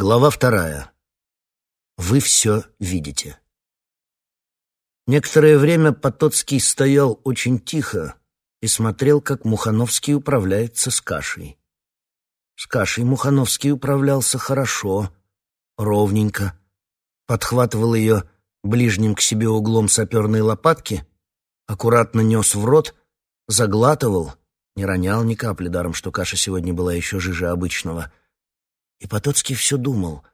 Глава вторая. Вы все видите. Некоторое время Потоцкий стоял очень тихо и смотрел, как Мухановский управляется с кашей. С кашей Мухановский управлялся хорошо, ровненько, подхватывал ее ближним к себе углом саперной лопатки, аккуратно нес в рот, заглатывал, не ронял ни капли, даром, что каша сегодня была еще жиже обычного — и Потоцкий все думал,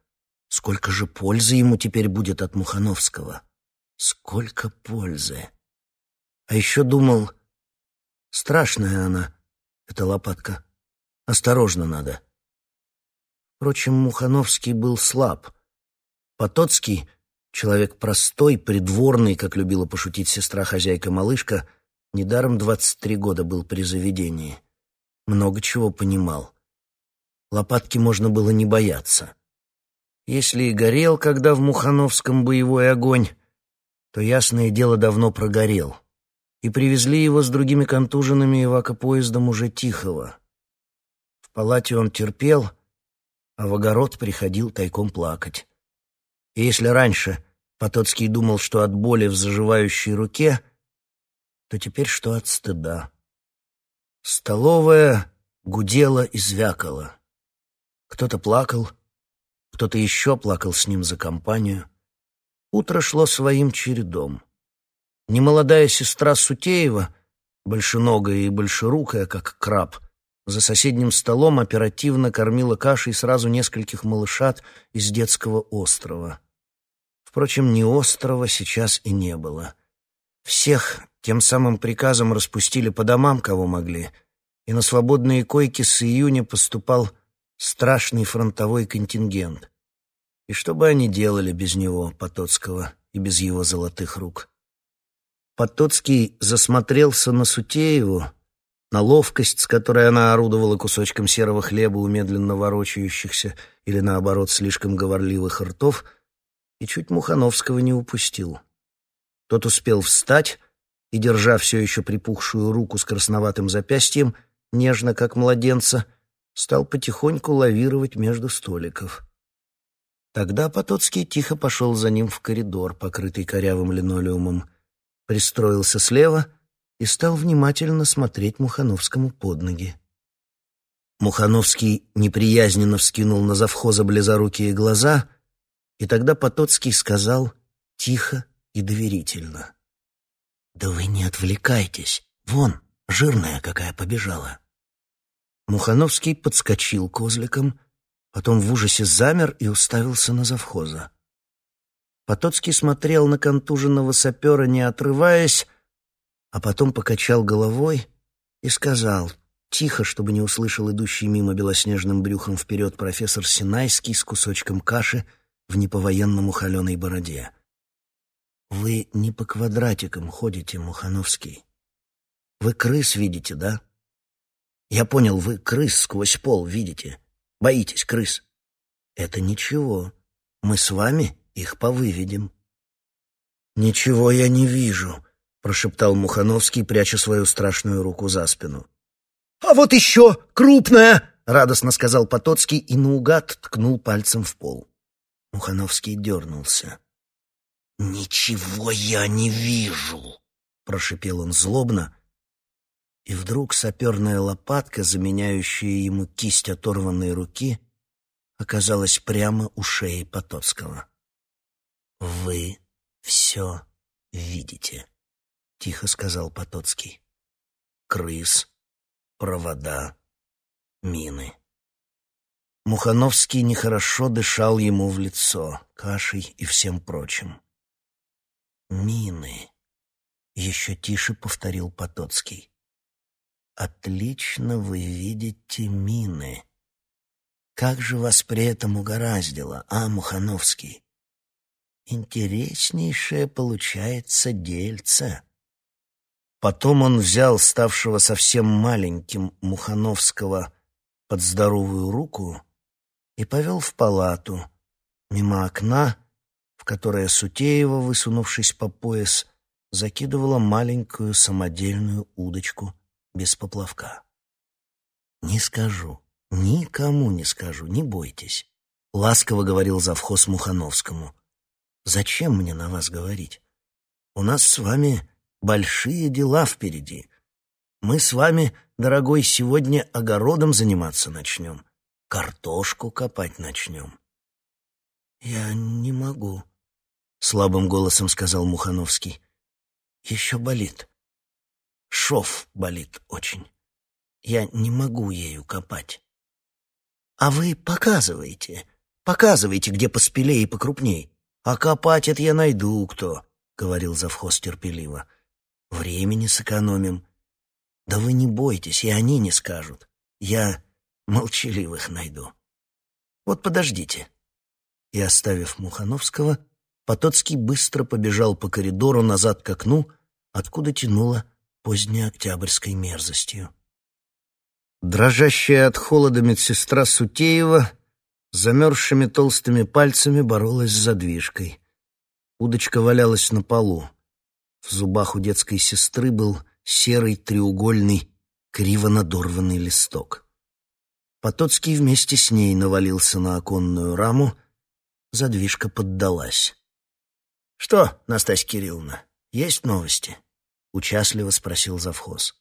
сколько же пользы ему теперь будет от Мухановского. Сколько пользы. А еще думал, страшная она, эта лопатка. Осторожно надо. Впрочем, Мухановский был слаб. Потоцкий, человек простой, придворный, как любила пошутить сестра-хозяйка-малышка, недаром двадцать три года был при заведении. Много чего понимал. Лопатки можно было не бояться. Если и горел, когда в Мухановском боевой огонь, то, ясное дело, давно прогорел. И привезли его с другими контуженными и вакопоездом уже Тихого. В палате он терпел, а в огород приходил тайком плакать. И если раньше Потоцкий думал, что от боли в заживающей руке, то теперь что от стыда. Столовая гудела и звякала. Кто-то плакал, кто-то еще плакал с ним за компанию. Утро шло своим чередом. Немолодая сестра Сутеева, большеногая и большерукая, как краб, за соседним столом оперативно кормила кашей сразу нескольких малышат из детского острова. Впрочем, ни острова сейчас и не было. Всех тем самым приказом распустили по домам, кого могли, и на свободные койки с июня поступал страшный фронтовой контингент. И что бы они делали без него, Потоцкого, и без его золотых рук? Потоцкий засмотрелся на Сутееву, на ловкость, с которой она орудовала кусочком серого хлеба у медленно ворочающихся или, наоборот, слишком говорливых ртов, и чуть Мухановского не упустил. Тот успел встать и, держа все еще припухшую руку с красноватым запястьем, нежно, как младенца, стал потихоньку лавировать между столиков. Тогда Потоцкий тихо пошел за ним в коридор, покрытый корявым линолеумом, пристроился слева и стал внимательно смотреть Мухановскому под ноги. Мухановский неприязненно вскинул на завхоза близорукие глаза, и тогда Потоцкий сказал тихо и доверительно. «Да вы не отвлекайтесь. Вон, жирная какая побежала». Мухановский подскочил козликом, потом в ужасе замер и уставился на завхоза. Потоцкий смотрел на контуженного сапера, не отрываясь, а потом покачал головой и сказал, тихо, чтобы не услышал идущий мимо белоснежным брюхом вперед профессор Синайский с кусочком каши в неповоенному холеной бороде. «Вы не по квадратикам ходите, Мухановский. Вы крыс видите, да?» Я понял, вы крыс сквозь пол видите. Боитесь крыс. Это ничего. Мы с вами их повыведем. Ничего я не вижу, прошептал Мухановский, пряча свою страшную руку за спину. А вот еще крупная, радостно сказал Потоцкий и наугад ткнул пальцем в пол. Мухановский дернулся. «Ничего я не вижу!» — прошипел он злобно и вдруг саперная лопатка, заменяющая ему кисть оторванной руки, оказалась прямо у шеи Потоцкого. «Вы все видите», — тихо сказал Потоцкий. «Крыс, провода, мины». Мухановский нехорошо дышал ему в лицо, кашей и всем прочим. «Мины», — еще тише повторил Потоцкий. Отлично вы видите мины. Как же вас при этом угораздило, а, Мухановский? Интереснейшее получается дельце. Потом он взял ставшего совсем маленьким Мухановского под здоровую руку и повел в палату, мимо окна, в которое Сутеева, высунувшись по пояс, закидывала маленькую самодельную удочку без поплавка. Не скажу, никому не скажу, не бойтесь. ласково говорил завхоз Мухановскому. «Зачем мне на вас говорить? У нас с вами большие дела впереди. Мы с вами, дорогой, сегодня огородом заниматься начнем, картошку копать начнем». «Я не могу», — слабым голосом сказал Мухановский. «Еще болит. Шов болит очень. Я не могу ею копать». «А вы показывайте, показывайте, где поспелее и покрупней. А копать это я найду кто», — говорил завхоз терпеливо. «Времени сэкономим. Да вы не бойтесь, и они не скажут. Я молчаливых найду. Вот подождите». И, оставив Мухановского, Потоцкий быстро побежал по коридору назад к окну, откуда тянуло позднеоктябрьской мерзостью. Дрожащая от холода медсестра Сутеева замерзшими толстыми пальцами боролась с задвижкой. Удочка валялась на полу. В зубах у детской сестры был серый треугольный, криво надорванный листок. Потоцкий вместе с ней навалился на оконную раму, задвижка поддалась. «Что, Настасья Кирилловна, есть новости?» — участливо спросил завхоз.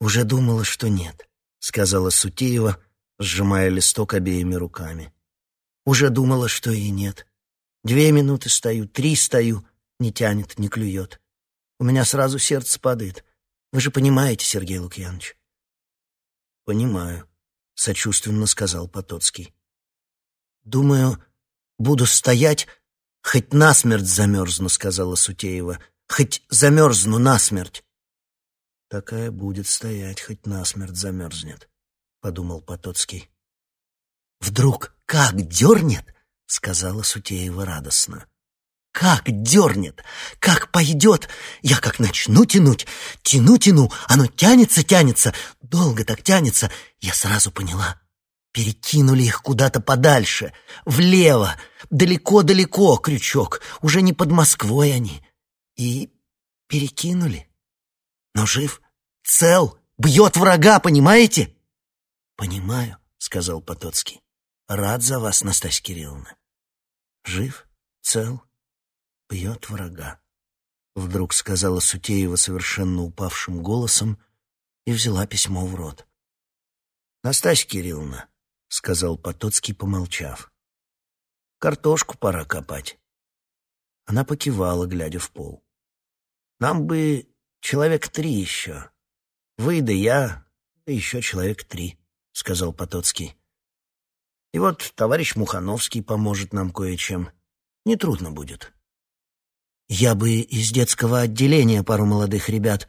«Уже думала, что нет сказала Сутеева, сжимая листок обеими руками. Уже думала, что и нет. Две минуты стою, три стою, не тянет, не клюет. У меня сразу сердце падает. Вы же понимаете, Сергей Лукьянович. Понимаю, сочувственно сказал Потоцкий. Думаю, буду стоять, хоть насмерть замерзну, сказала Сутеева. Хоть замерзну насмерть. Такая будет стоять, хоть насмерть замерзнет, — подумал Потоцкий. «Вдруг как дернет?» — сказала Сутеева радостно. «Как дернет! Как пойдет! Я как начну тянуть, тяну-тяну, оно тянется, тянется, долго так тянется, я сразу поняла. Перекинули их куда-то подальше, влево, далеко-далеко крючок, уже не под Москвой они. И перекинули. Но жив, Цел, бьет врага, понимаете? Понимаю, сказал Потоцкий. Рад за вас, Настасья Кирилловна. Жив, цел, бьет врага. Вдруг сказала Сутеева совершенно упавшим голосом и взяла письмо в рот. Настасья Кирилловна, сказал Потоцкий, помолчав. Картошку пора копать. Она покивала, глядя в пол. Нам бы человек три еще. Вы да я, да еще человек три, — сказал Потоцкий. И вот товарищ Мухановский поможет нам кое-чем. Нетрудно будет. Я бы из детского отделения пару молодых ребят.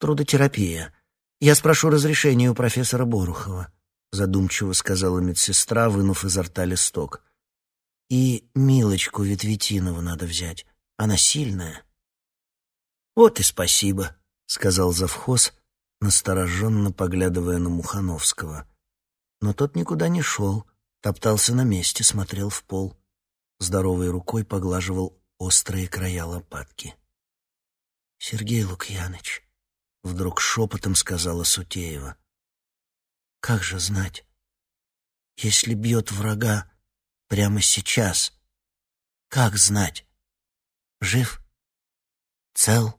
Трудотерапия. Я спрошу разрешения у профессора Борухова, — задумчиво сказала медсестра, вынув изо рта листок. И Милочку Ветветинову надо взять. Она сильная. Вот и спасибо, — сказал завхоз, настороженно поглядывая на Мухановского. Но тот никуда не шел, топтался на месте, смотрел в пол. Здоровой рукой поглаживал острые края лопатки. «Сергей Лукьяныч», — вдруг шепотом сказала Сутеева, — «как же знать, если бьет врага прямо сейчас, как знать, жив, цел?»